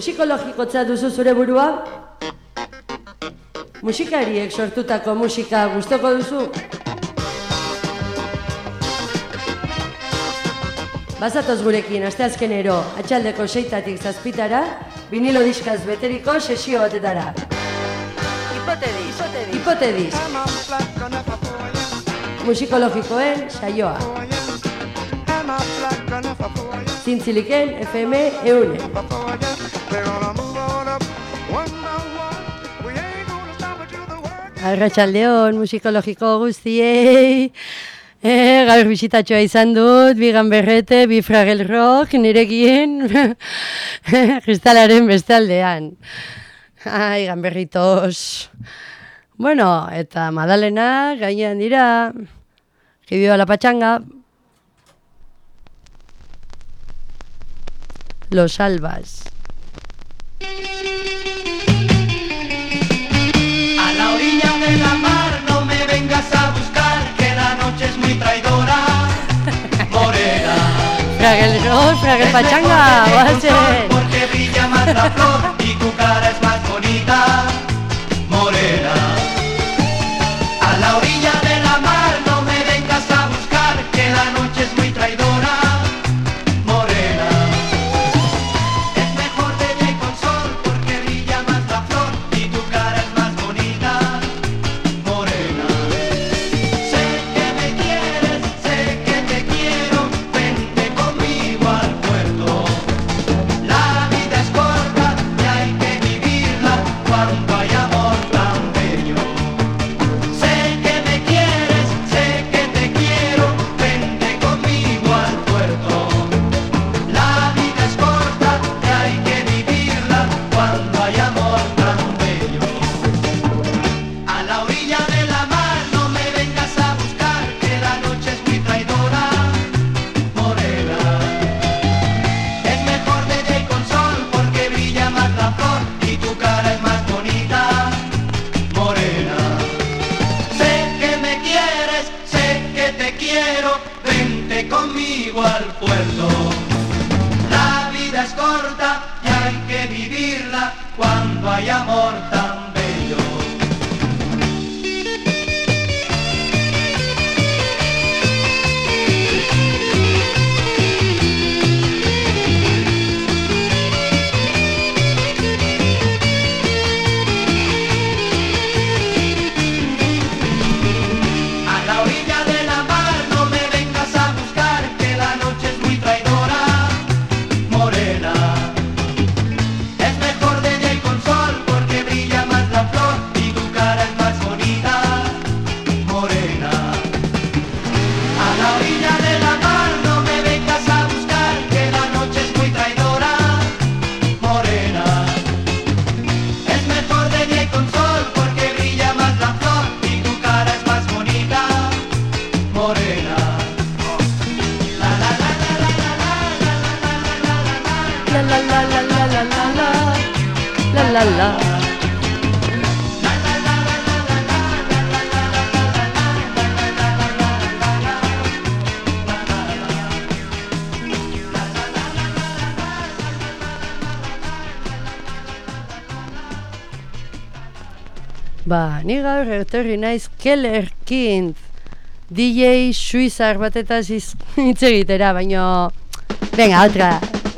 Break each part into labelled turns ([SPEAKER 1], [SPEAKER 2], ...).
[SPEAKER 1] Musikologikotza duzu zure burua? Musikariek sortutako musika gustoko duzu? Bazatoz gurekin, aste azkenero, atxaldeko seitatik zazpitara, vinilo diskaz beteriko sesio batetara.
[SPEAKER 2] Hipotedis, hipotedis.
[SPEAKER 1] Musikologikoen saioa. Zintziliken, FM, eunen. FM, eunen. Arratxaldeon musikologiko guztiei. E, gaur bisitatxoa izan dut, bigan berrete, bifragel rock, niregien, kristalaren bestaldean. Ai, ganberritos. Bueno, eta Madalena gainean dira. Gibioa la patxanga. Los albas. Fraguel, oh,
[SPEAKER 3] Fraguel
[SPEAKER 1] Pachanga, vaya.
[SPEAKER 3] Porque brilla más la flor y tu cara es más bonita, morena.
[SPEAKER 1] body. ni gaur erterri naiz Kellerkin DJ Suizar batetaz hitz egitera, baino venga, otra!
[SPEAKER 3] Venga, otra!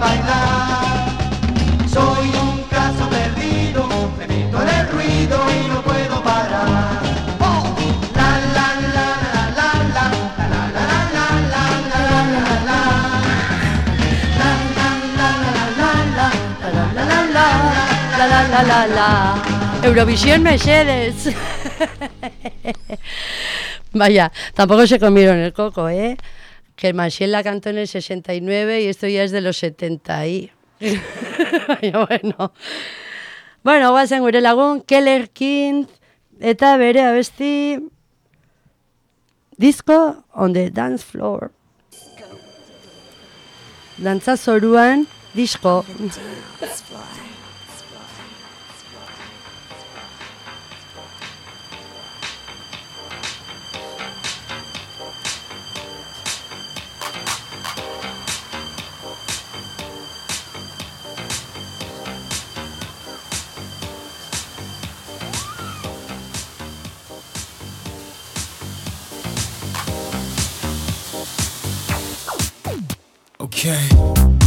[SPEAKER 3] Bailar. Soy un caso perdido, me meto en el ruido y no puedo parar. Oh, la la la la la la la la la la la. La la la la la la la la la La la la la
[SPEAKER 1] la. Eurovisión Mercedes. Vaya, tampoco se comieron el coco, ¿eh? Que Maciel la cantó en el 69 y esto ya es de los 70 y... Baina, bueno. Bueno, guazen gure lagun, Keller King, eta bere abesti disco on the dance floor. Dantza zoruan, disco.
[SPEAKER 4] Okay.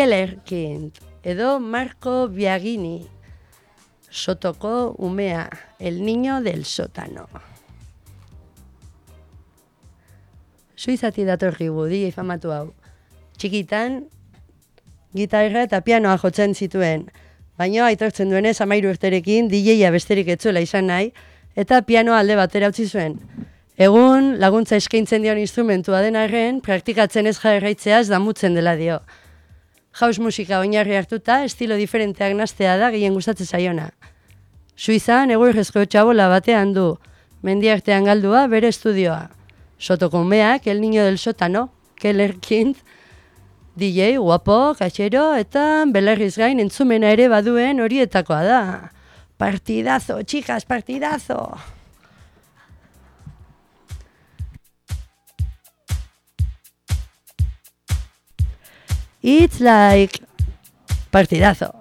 [SPEAKER 1] Keller Kind edo Marco Biagini Sotoko umea, el niño del sótano. Suizati datorri budi famatu hau. Txikitan, gitarra eta pianoa jotzen zituen, baina aitortzen duenez amairu urterekin DJ-a besterik etzuela izan nahi, eta pianoa alde batera utzi zuen. Egun, laguntza eskaintzen dion instrumentua den arren, praktikatzen ez jarraitzeaz damutzen dela dio. House musika oinarri hartuta, estilo diferenteak nastea da gehien gustatzen zaiona. Suizan, egurrezko txabola batean du, mendiartean galdua bere estudioa. Sotoko umeak, el niño del sotano, Keller Kind, DJ, guapo, katxero, eta belerriz gain entzumena ere baduen horietakoa da. Partidazo, chicas, partidazo! It's like partidazo.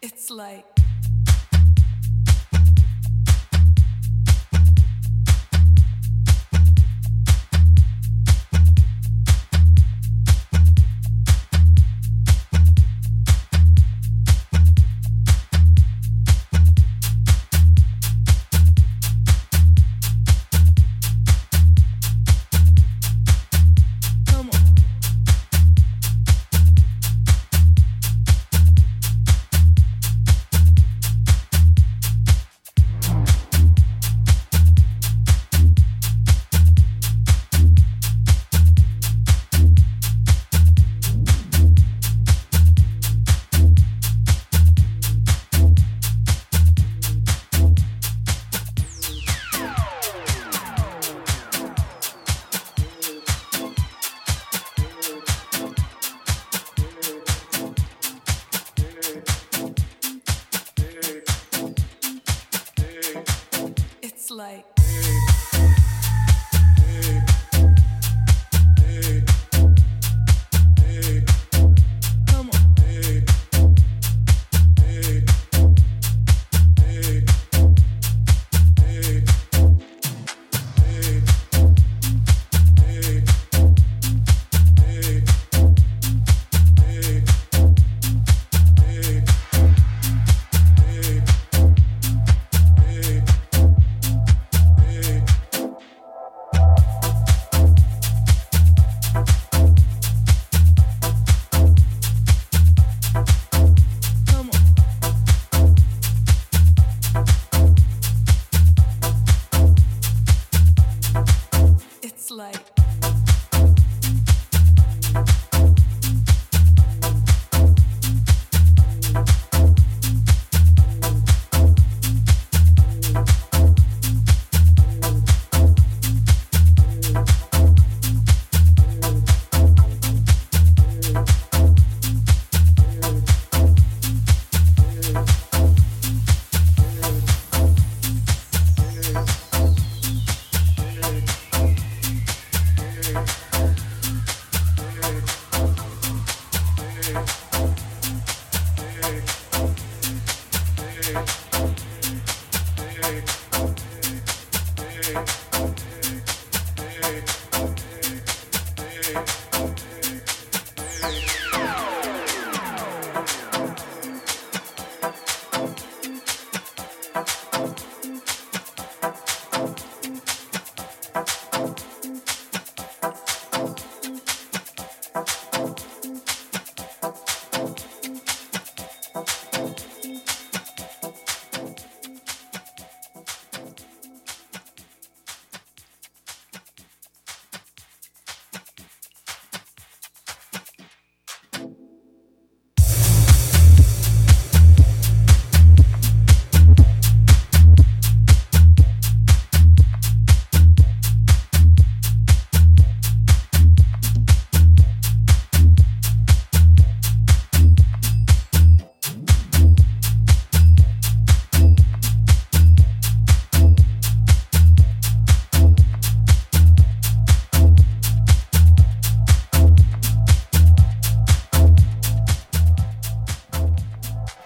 [SPEAKER 4] It's like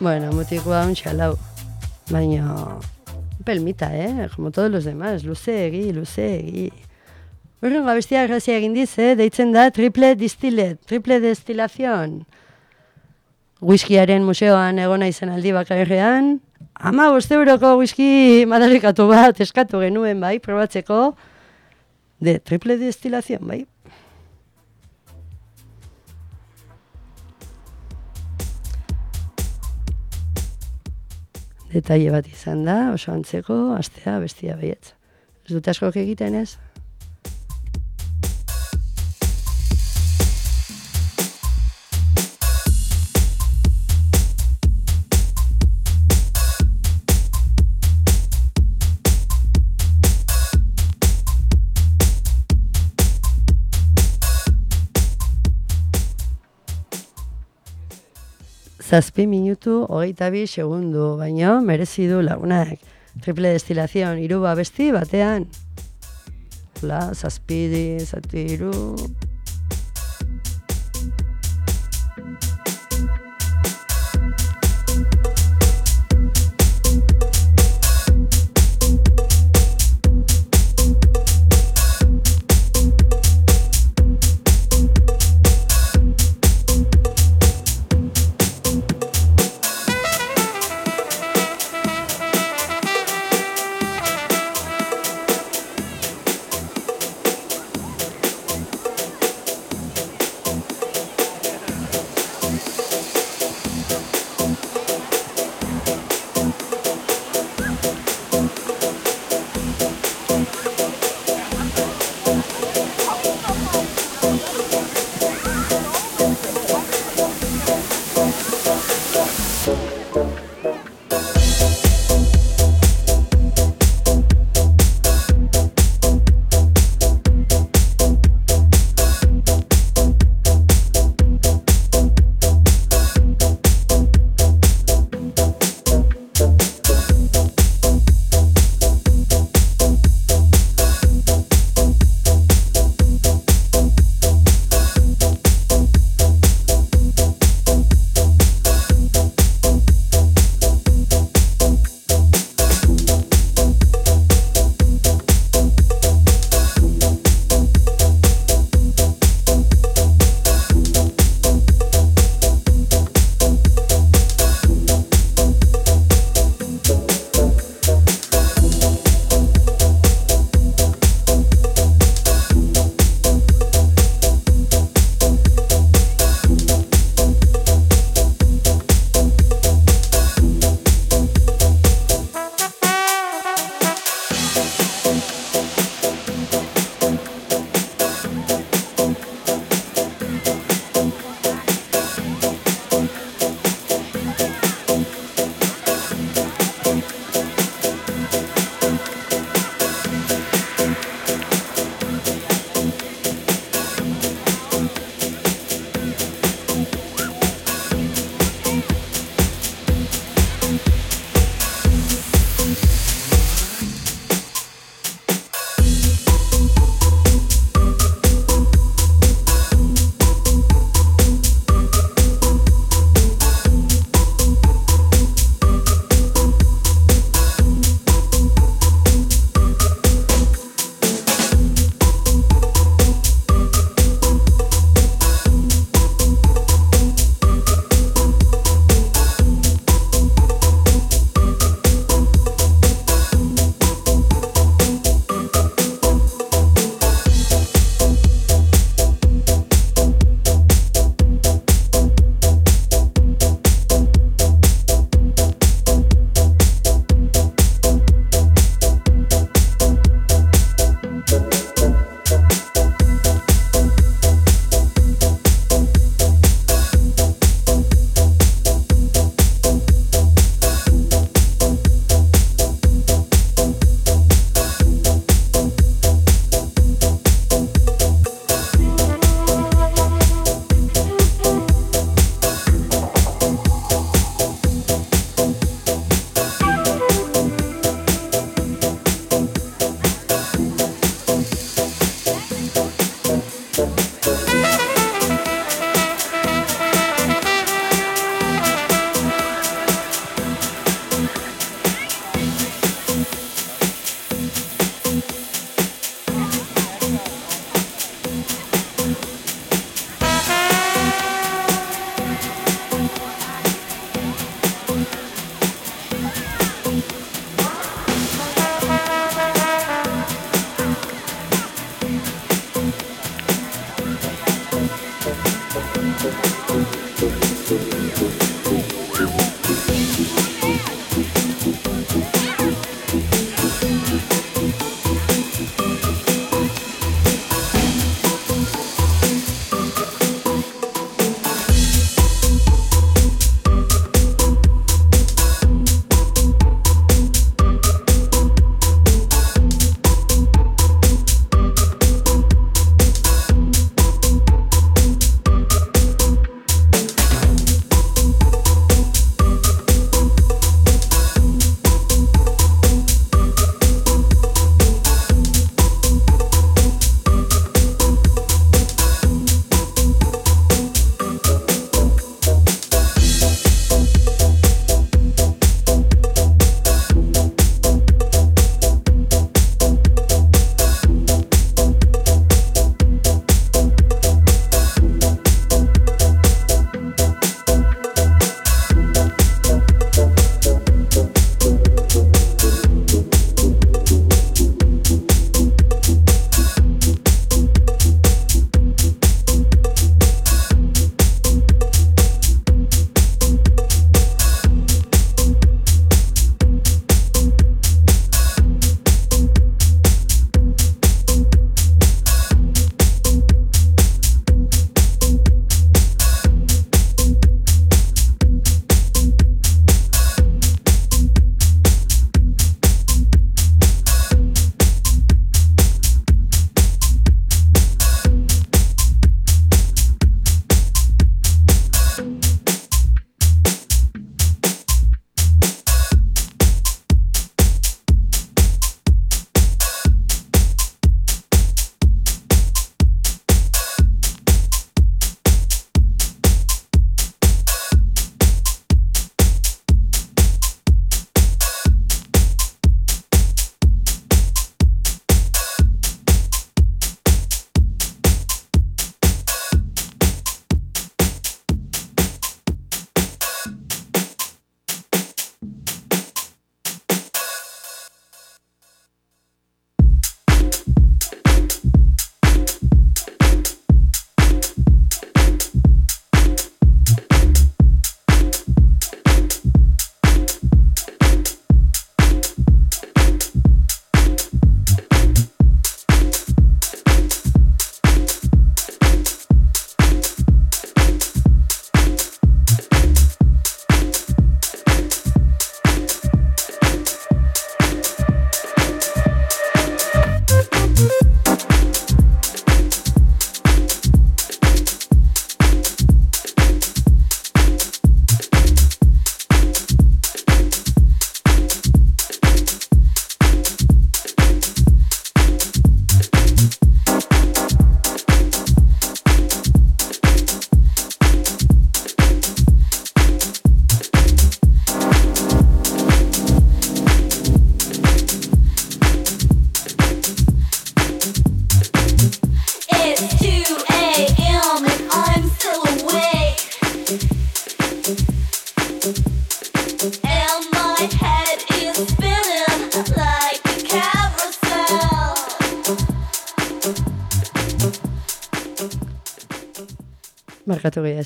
[SPEAKER 1] Bueno, mutikoa untxa lau. Baina, pelmita, eh? Como todos los demás, luzeegi, luzeegi. Horren abestia grazia egin dize, deitzen da triple distillet, triple destilazion. Whiskiaren museoan egona izan aldi bakarrean, ama boste euroko whisky madarikatu bat eskatu genuen bai, probatzeko, de triple destilazion bai. Detaile bat izan da, oso antzeko, astea bestia baietz. Ez dut askok egiten ez? Zazpi minutu, hogeita bi segundu, baino merezi du lagunak. Triple destilazion, hiru besti batean. Hola, zazpi, zazpi, hiru...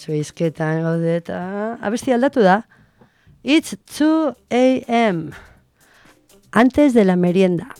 [SPEAKER 5] Zuizketan gaude eta abesti aldatu da. It's 2 a.m. Antes de la merienda.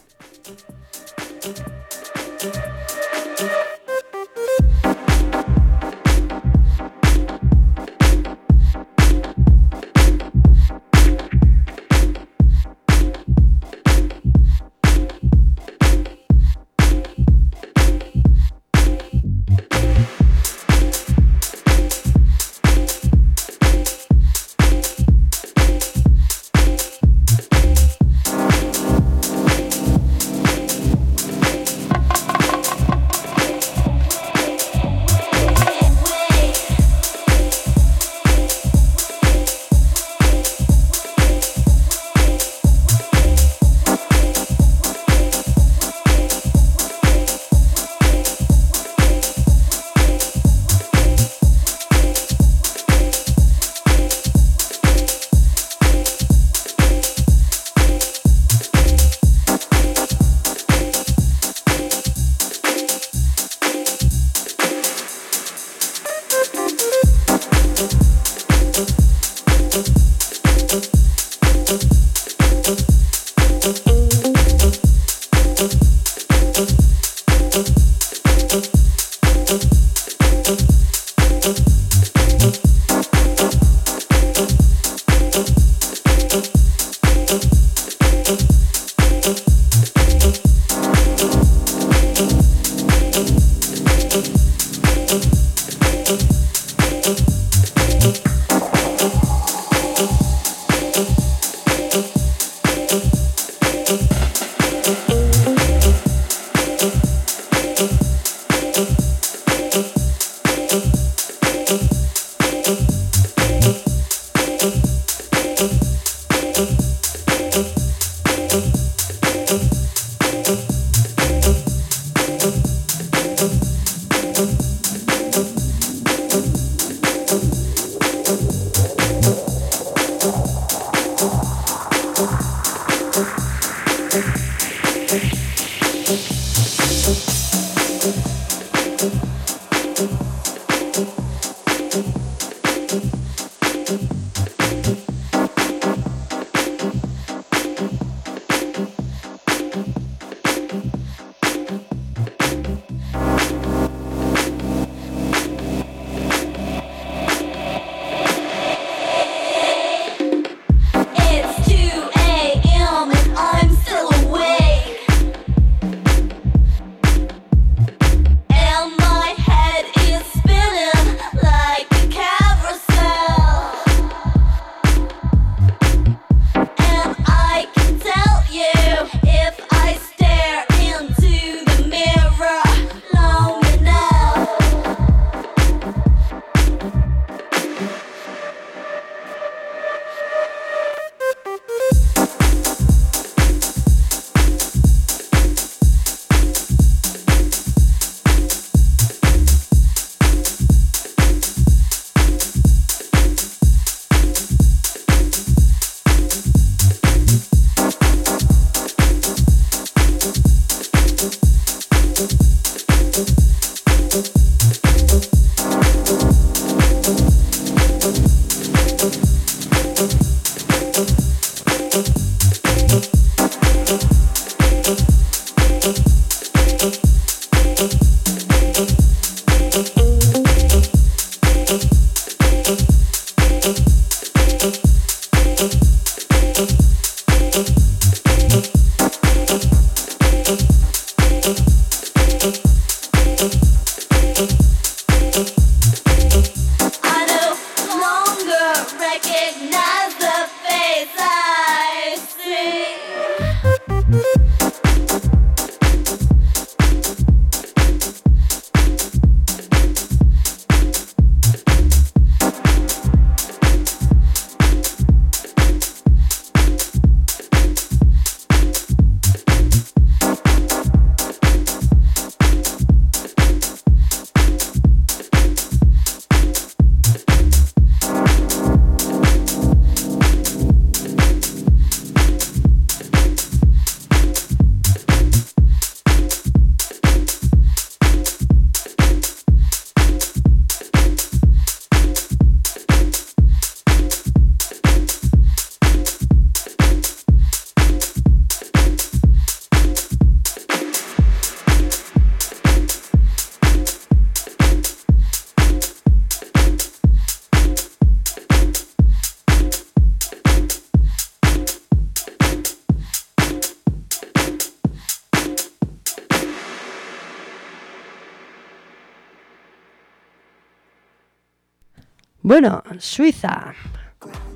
[SPEAKER 1] Bueno, Suiza.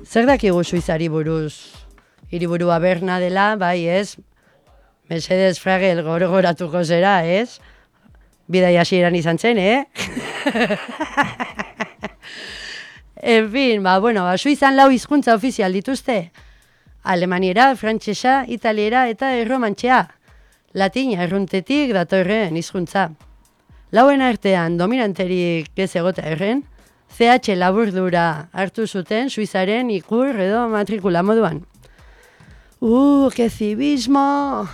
[SPEAKER 1] Zer dakigu Suizari buruz? Hiriburua Berna dela, bai ez? Mercedes Fragel gorgoratuko zera, ez? Bidai hasieran izan zen, eh? en fin, ba, bueno, ba, Suizan lau hizkuntza ofizial dituzte. Alemaniera, frantsesa, italiera eta erromantxea. Latina erruntetik datorren hizkuntza. Lauen artean dominanterik ez egota erren, CH laburdura hartu zuten Suizaren ikur edo matrikula moduan. Uh, que civismo!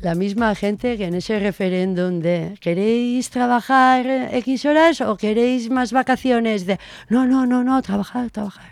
[SPEAKER 1] La misma gente que en ese referéndum de ¿queréis trabajar X horas o queréis más vacaciones? De no, no, no, no, trabajar, trabajar.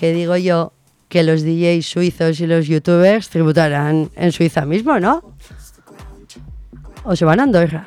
[SPEAKER 1] que digo yo que los DJs suizos y los youtubers tributarán en Suiza mismo, ¿no? O se van a Andorra.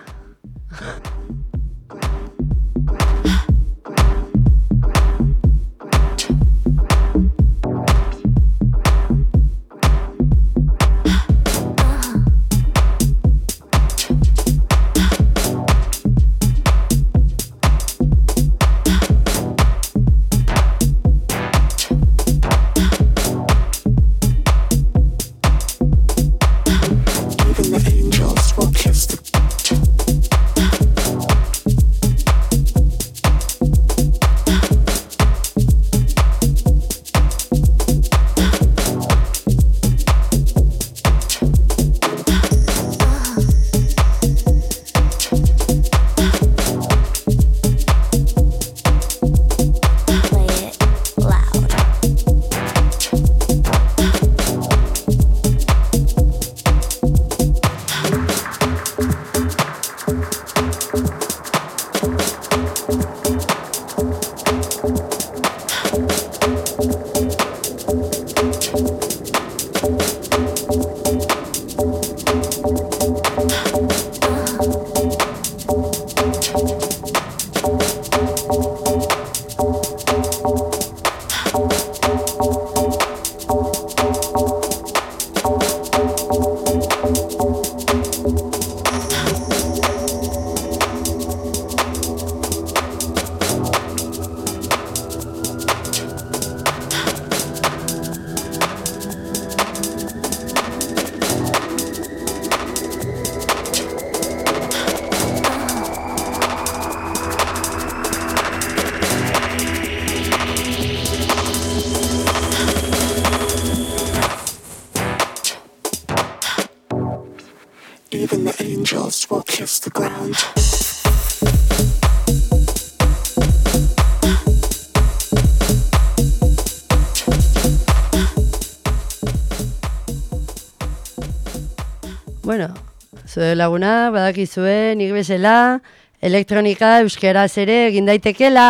[SPEAKER 1] Zure laguna, badakizue, nik bezala, elektronika euskeraz ere egin daitekela,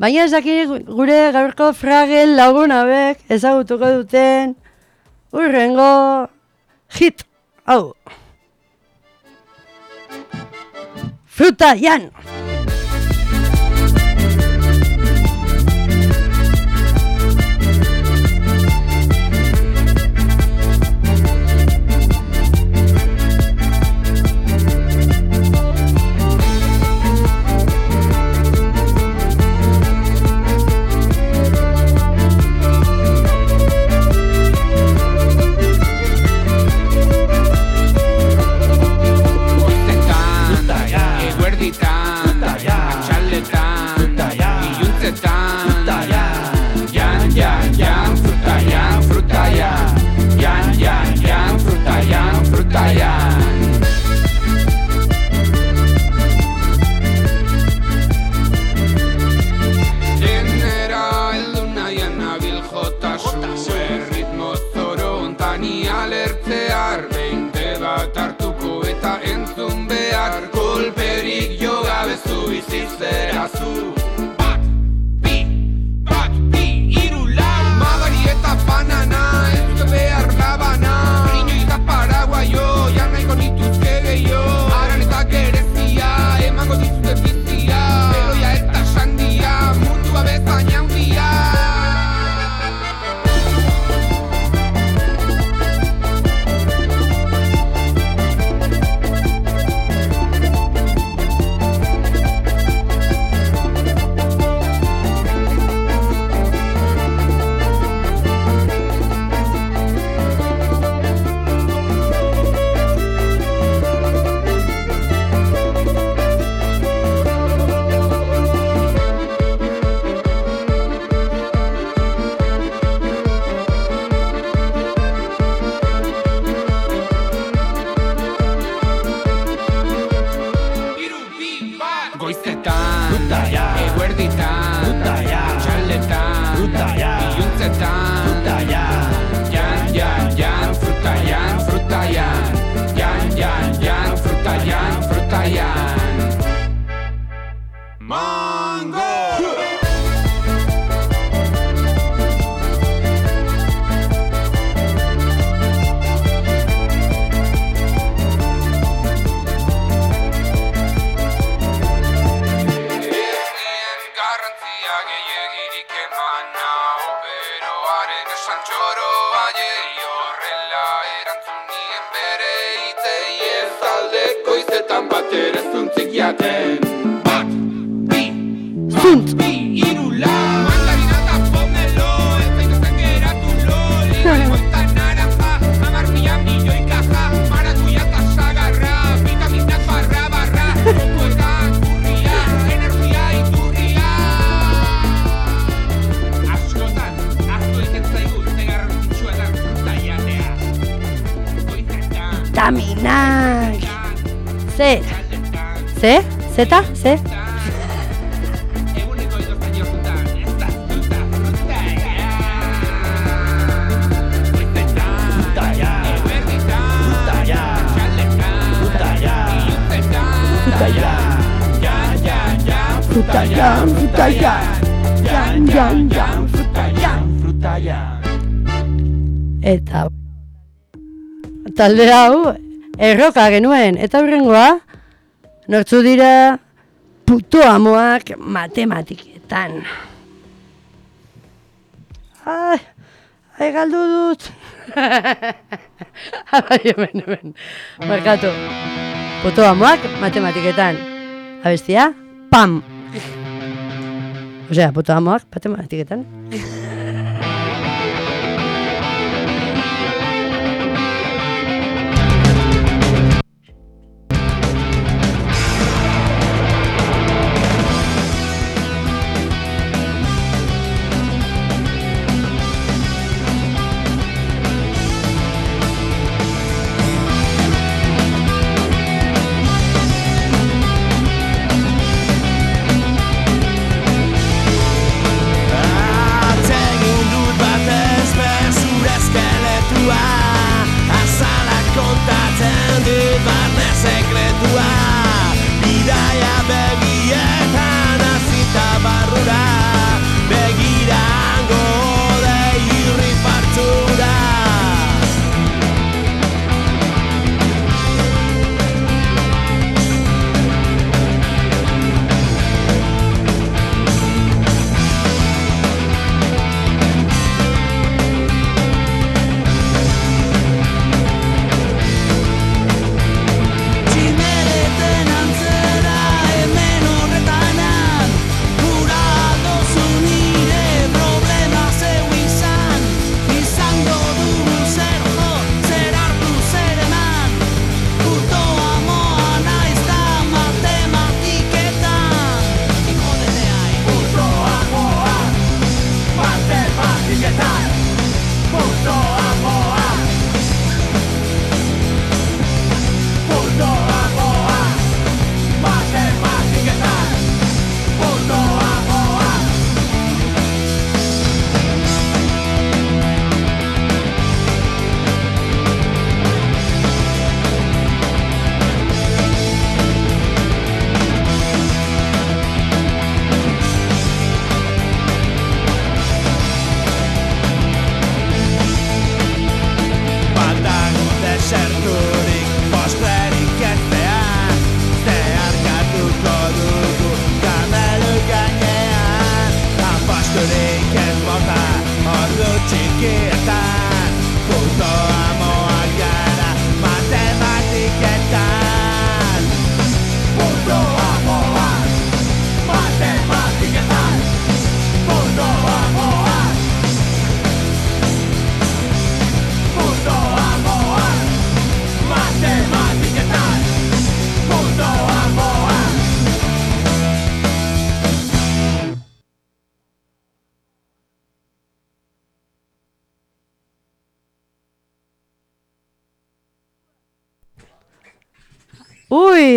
[SPEAKER 1] baina ez dakit gure gaurko fragel lagunabek ezagutuko duten urrengo hit, hau. Fruta, Jan!
[SPEAKER 6] talde hau erroka genuen. Eta horrengoa nortzu dira puto amoak matematiketan. Ai, ai galdu dut. Abai hemen hemen. Markatu puto amoak matematiketan. Abestia pam. Osea puto amoak matematiketan.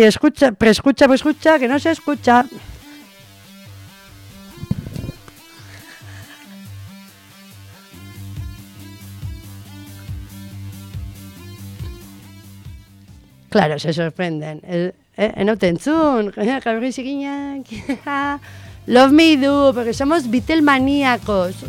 [SPEAKER 6] escucha, preescucha, preescucha, que no se escucha. Claro, se sorprenden. El, eh, enautentzun, Love me do, porque somos
[SPEAKER 1] Beatle maníacos.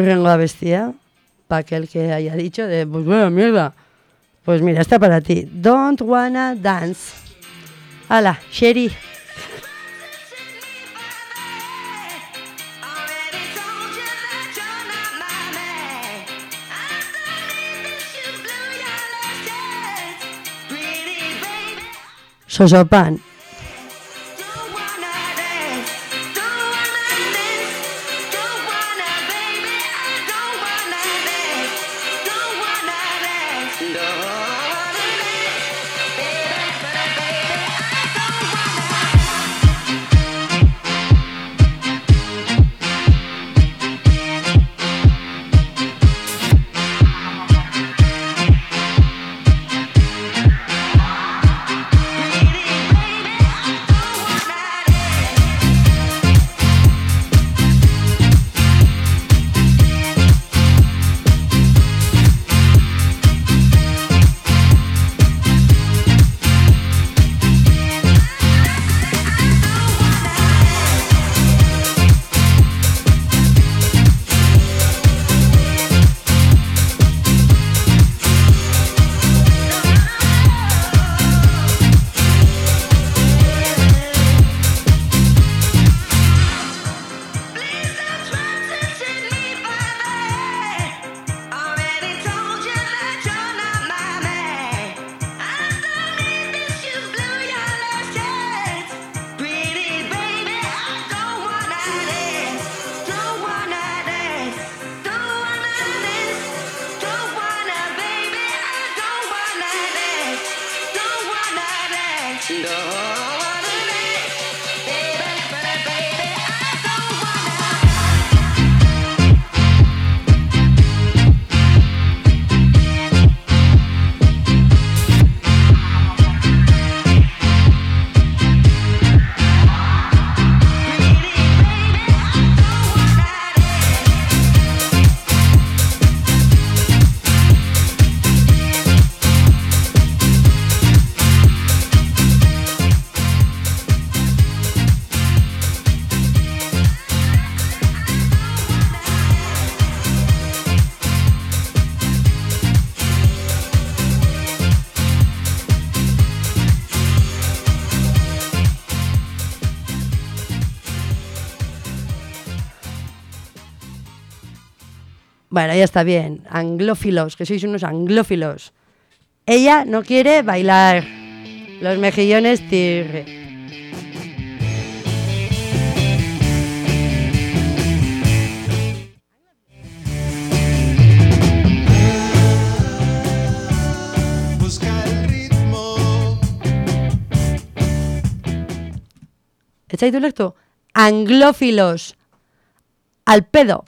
[SPEAKER 7] Urrengo bestia, para aquel que haya dicho de, pues bueno, mierda. Pues mira, está para ti. Don't wanna dance. Hala, Sherry. Sosopan. Bueno, ya está bien. Anglófilos, que sois unos anglófilos. Ella no quiere bailar. Los mejillones
[SPEAKER 6] ritmo.
[SPEAKER 7] ¿Echáis tu lecto? Anglófilos. Al pedo.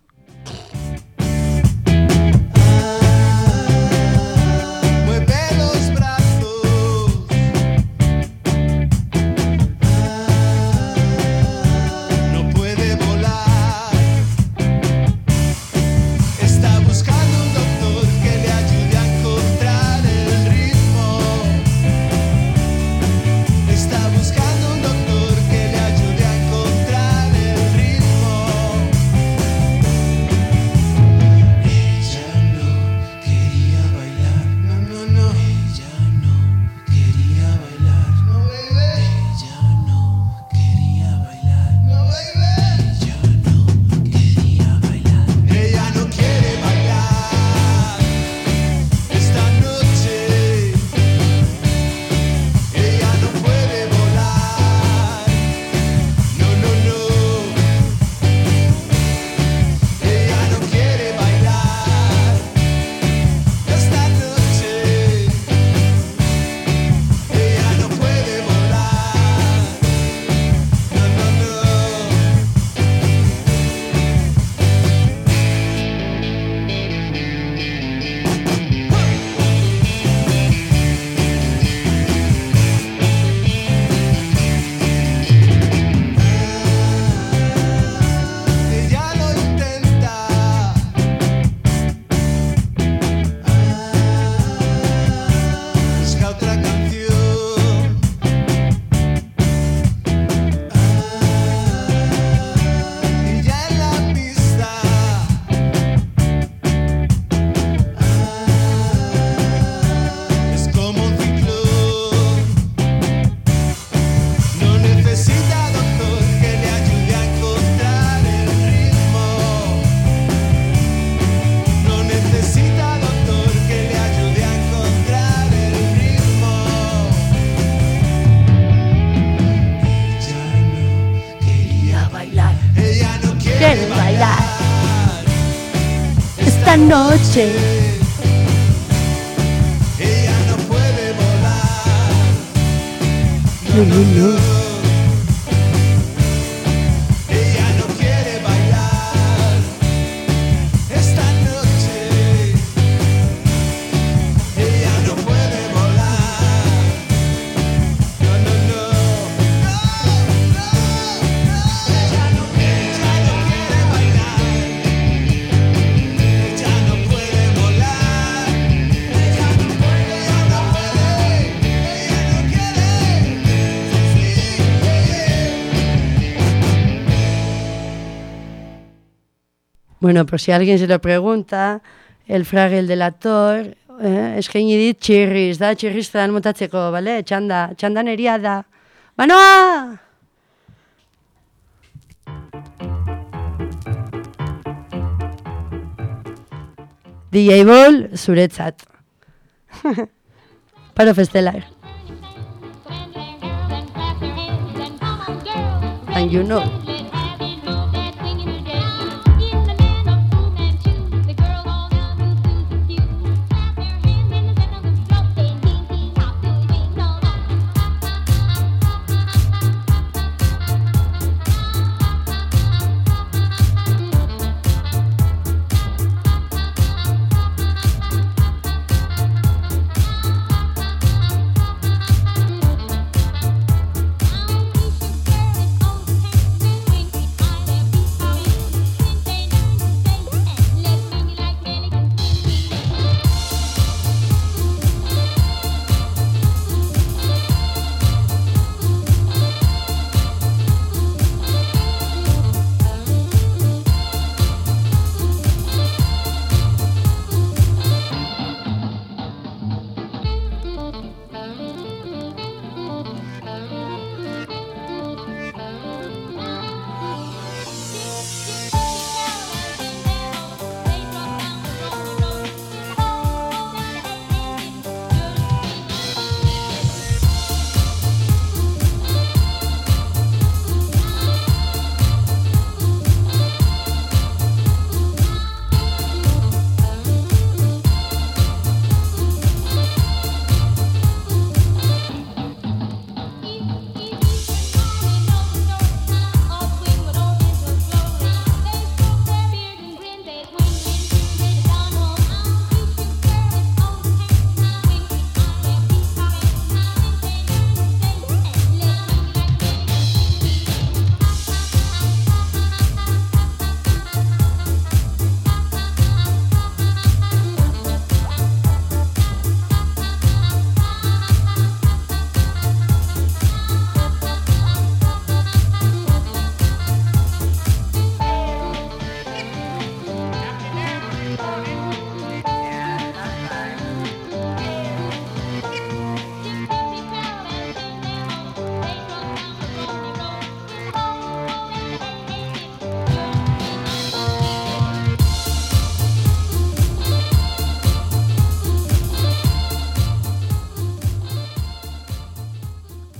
[SPEAKER 8] Noche.
[SPEAKER 6] Ella no puede volar.
[SPEAKER 8] No, no, no. Por si alguien se lo pregunta, el fragel del actor, eh, eskaini dit txirriz, da, txirriztan motatzeko, bale? Txanda, txanda neria da. Manoa! DJ Ball, zuretzat. Paro festelar. And you know.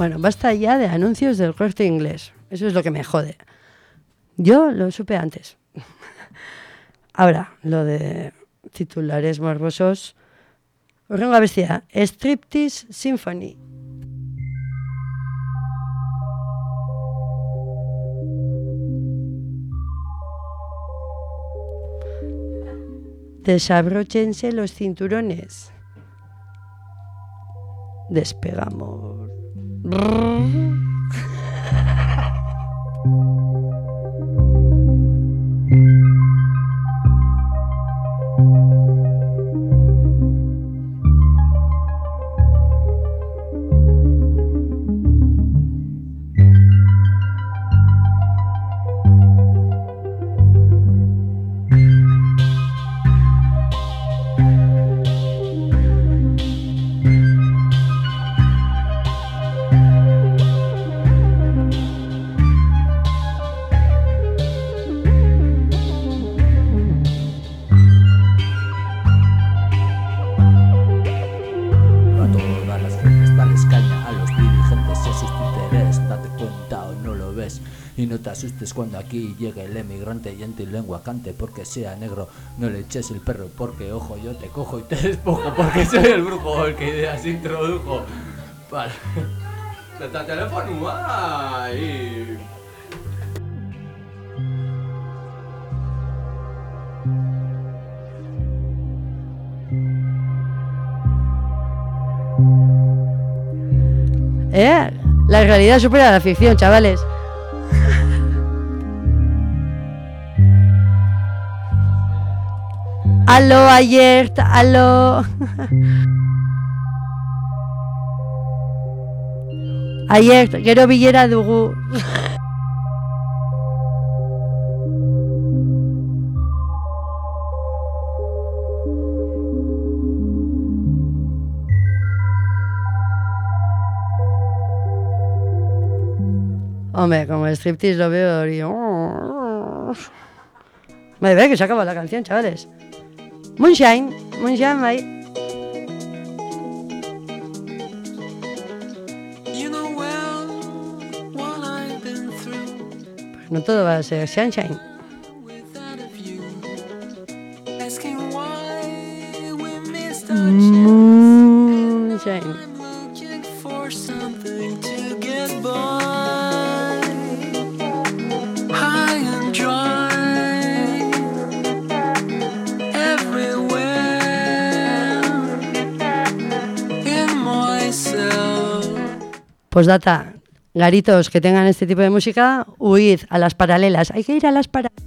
[SPEAKER 8] Bueno, basta ya de anuncios del corte inglés. Eso es lo que me jode. Yo lo supe antes. Ahora, lo de titulares morbosos. Horrengo bestia, Striptease Symphony. Desabróchense los cinturones. Despegamos. Brrr.
[SPEAKER 9] no te asustes cuando aquí llegue el emigrante y en tu lengua cante porque sea negro. No le eches el perro porque ojo yo te cojo y te despojo porque soy el brujo el que ideas introdujo. Vale. Está teléfono ahí.
[SPEAKER 1] ¿Eh? La realidad supera la ficción, chavales. Aló, ayer, aló. Ayer, gero bilera dugu. Hombre, como el striptease lo veo y... Vale, ve que se acaba la canción, chavales. Moonshine, Moonshine, bye.
[SPEAKER 10] Through
[SPEAKER 1] No todo va a ser sunshine.
[SPEAKER 10] without
[SPEAKER 1] Postdata, garitos que tengan este tipo de música, huid a las paralelas. Hay que ir a las paralelas.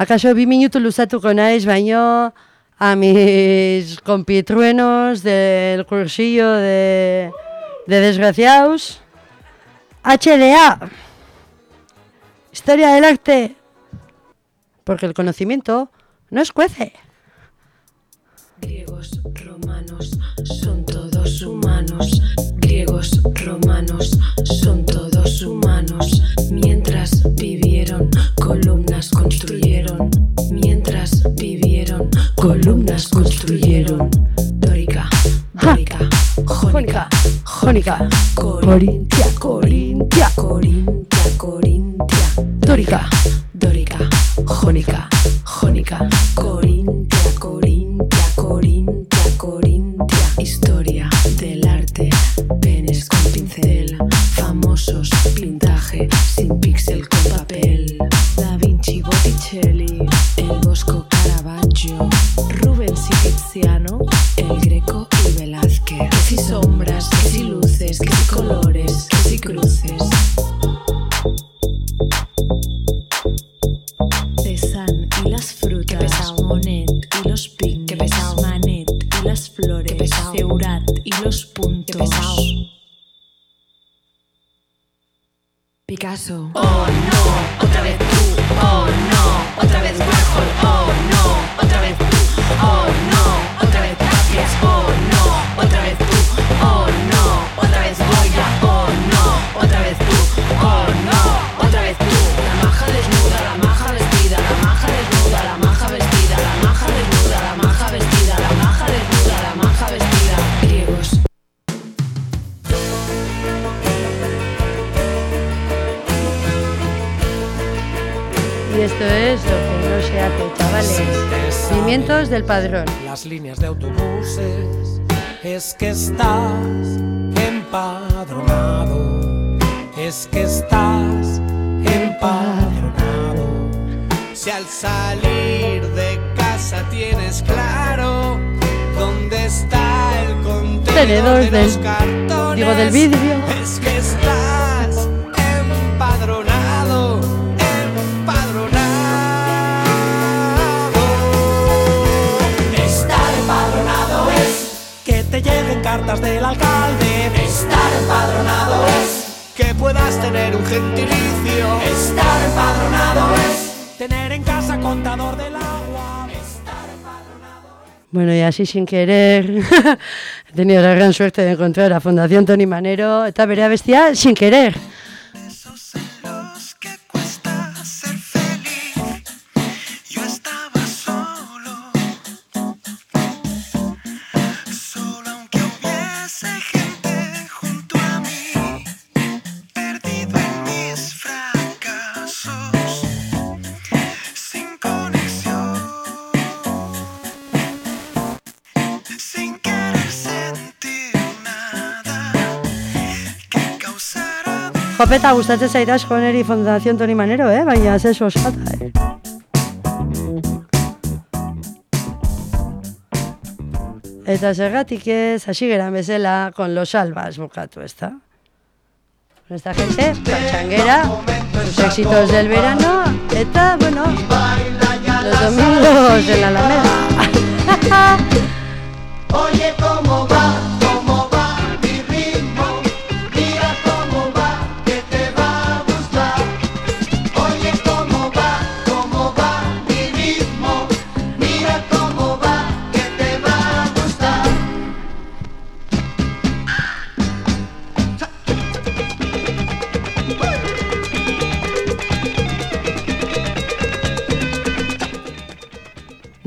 [SPEAKER 1] Akaso bi minutu luzatuko naiz, baino a mis compitruenos del cursillo de, de desgraciados. HDA, Historia del Arte, porque el conocimiento no escuece.
[SPEAKER 11] Griegos, romanos, son todos humanos. Griegos, romanos, son todos humanos. Mientras vivieron, columnas construyeron. Mientras vivieron, columnas construyeron. Dórica, dórica, jónica, jónica, corintia, corintia, corintia, corintia. Dórica, dórica, jónica, jónica, corintia, corintia, corintia, corintia. Historia
[SPEAKER 1] padrón.
[SPEAKER 12] las líneas de autobuses es que estás empadronado, es que estás empadronado. Si al salir de casa tienes claro dónde está el contenedor
[SPEAKER 1] Tenedor
[SPEAKER 12] de
[SPEAKER 1] del-
[SPEAKER 12] los cartones,
[SPEAKER 1] digo, del vidrio.
[SPEAKER 12] es que estás cartas del alcalde.
[SPEAKER 3] estar empadronado es,
[SPEAKER 12] Que puedas tener un gentilicio.
[SPEAKER 3] estar empadronado es.
[SPEAKER 12] Tener en casa contador del agua.
[SPEAKER 1] Bueno, y así sin querer, he tenido la gran suerte de encontrar a Fundación Tony Manero, berea bestia sin querer. Jopeta, gustatzen zait asko neri Fundación Tony Manero, eh? baina zezu oskata, eh? Eta zergatik ez, hasi geran bezala, con los albas bukatu, ezta? Con esta gente, pachanguera, sus éxitos del verano, eta, bueno, los domingos en la Alameda.
[SPEAKER 3] Oye cómo va,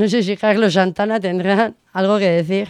[SPEAKER 1] No sé si Carlos Santana tendrá algo que decir.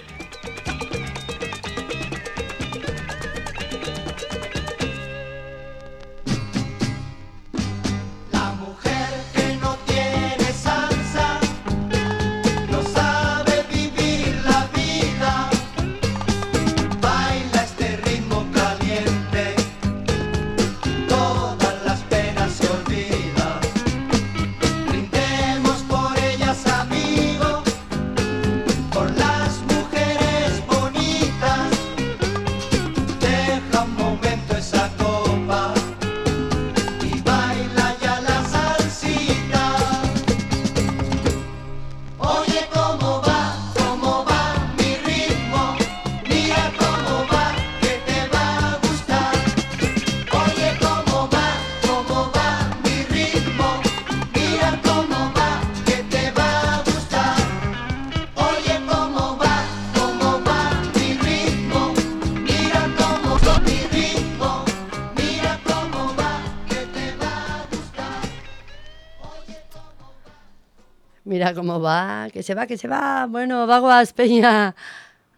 [SPEAKER 3] era como, ba, que
[SPEAKER 1] se ba, que se ba, bueno, bagoaz peina,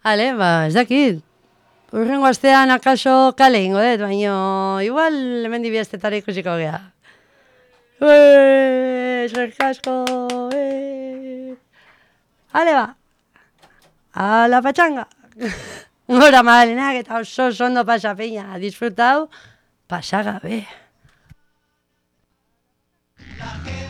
[SPEAKER 1] ale, ba, ez dakit, urrengo astean akaso kale ingo dut, baino, igual hemen dibiaztetara ikusiko gea. Ueee, eskerkasko, eee, ale ba, a la patxanga. Gora madalenak eta oso sondo pasa peina, disfrutau, pasagabe. La